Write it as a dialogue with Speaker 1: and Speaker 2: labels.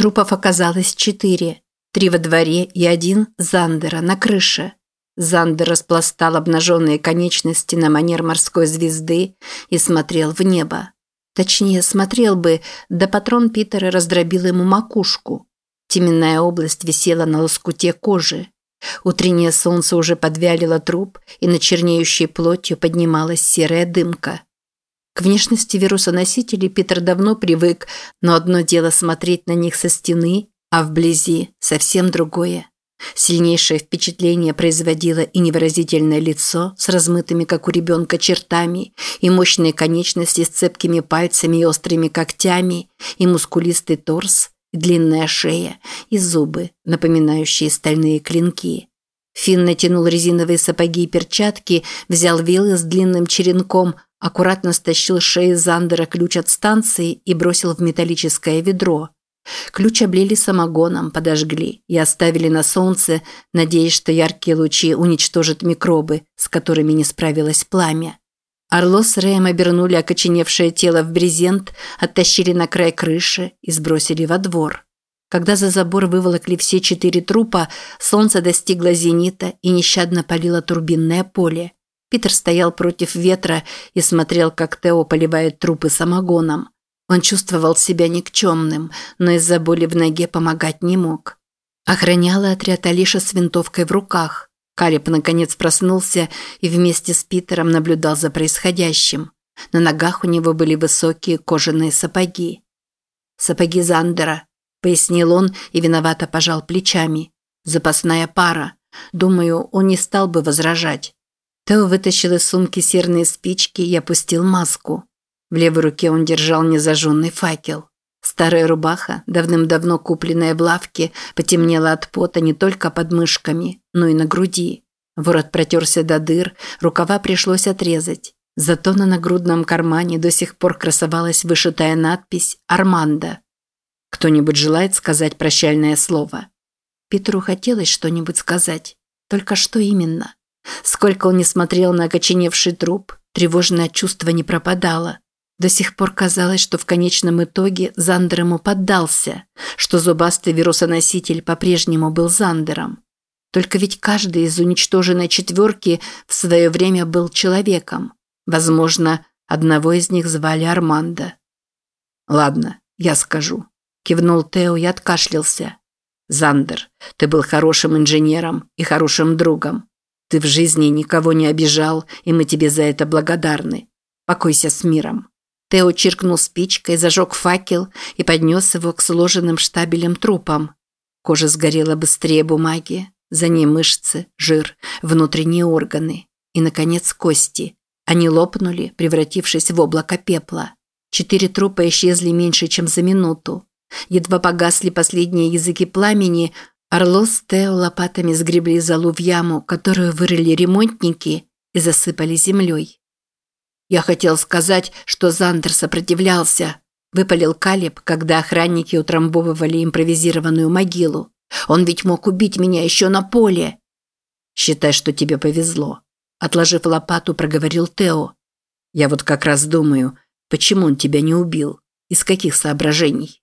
Speaker 1: Трупов оказалось четыре. Три во дворе и один Зандера на крыше. Зандер распластал обнаженные конечности на манер морской звезды и смотрел в небо. Точнее, смотрел бы, да патрон Питера раздробил ему макушку. Теменная область висела на лоскуте кожи. Утреннее солнце уже подвялило труп, и на чернеющей плотью поднималась серая дымка. К внешности вирусоносителей Питер давно привык, но одно дело смотреть на них со стены, а вблизи совсем другое. Сильнейшее впечатление производило и невыразительное лицо с размытыми, как у ребенка, чертами, и мощные конечности с цепкими пальцами и острыми когтями, и мускулистый торс, и длинная шея, и зубы, напоминающие стальные клинки. Финн натянул резиновые сапоги и перчатки, взял вилы с длинным черенком, аккуратно стащил с шеи Зандера ключ от станции и бросил в металлическое ведро – Ключ облили самогоном, подожгли и оставили на солнце, надеясь, что яркие лучи уничтожат микробы, с которыми не справилось пламя. Орло с Рэем обернули окоченевшее тело в брезент, оттащили на край крыши и сбросили во двор. Когда за забор выволокли все четыре трупа, солнце достигло зенита и нещадно палило турбинное поле. Питер стоял против ветра и смотрел, как Тео поливает трупы самогоном. Он чувствовал себя никчемным, но из-за боли в ноге помогать не мог. Охраняла отряд Алиша с винтовкой в руках. Калиб наконец проснулся и вместе с Питером наблюдал за происходящим. На ногах у него были высокие кожаные сапоги. «Сапоги Зандера», – пояснил он и виновато пожал плечами. «Запасная пара. Думаю, он не стал бы возражать». Тео вытащил из сумки серные спички и опустил маску. В левой руке он держал незажженный факел. Старая рубаха, давным-давно купленная в лавке, потемнела от пота не только под мышками, но и на груди. Ворот протерся до дыр, рукава пришлось отрезать. Зато на нагрудном кармане до сих пор красовалась вышитая надпись «Армандо». Кто-нибудь желает сказать прощальное слово? Петру хотелось что-нибудь сказать. Только что именно? Сколько он не смотрел на окоченевший труп, тревожное чувство не пропадало. До сих пор казалось, что в конечном итоге Зандер ему поддался, что зубастый вирусоноситель по-прежнему был Зандером. Только ведь каждый из уничтоженной четверки в свое время был человеком. Возможно, одного из них звали Армандо. «Ладно, я скажу», – кивнул Тео и откашлялся. «Зандер, ты был хорошим инженером и хорошим другом. Ты в жизни никого не обижал, и мы тебе за это благодарны. Покойся с миром». Тео чиркнул спичкой, зажег факел и поднес его к сложенным штабелям трупам. Кожа сгорела быстрее бумаги, за ней мышцы, жир, внутренние органы и, наконец, кости. Они лопнули, превратившись в облако пепла. Четыре трупа исчезли меньше, чем за минуту. Едва погасли последние языки пламени, Орло с Тео лопатами сгребли залу в яму, которую вырыли ремонтники и засыпали землей. «Я хотел сказать, что Зандер сопротивлялся», – выпалил Калиб, когда охранники утрамбовывали импровизированную могилу. «Он ведь мог убить меня еще на поле». «Считай, что тебе повезло», – отложив лопату, проговорил Тео. «Я вот как раз думаю, почему он тебя не убил? Из каких соображений?»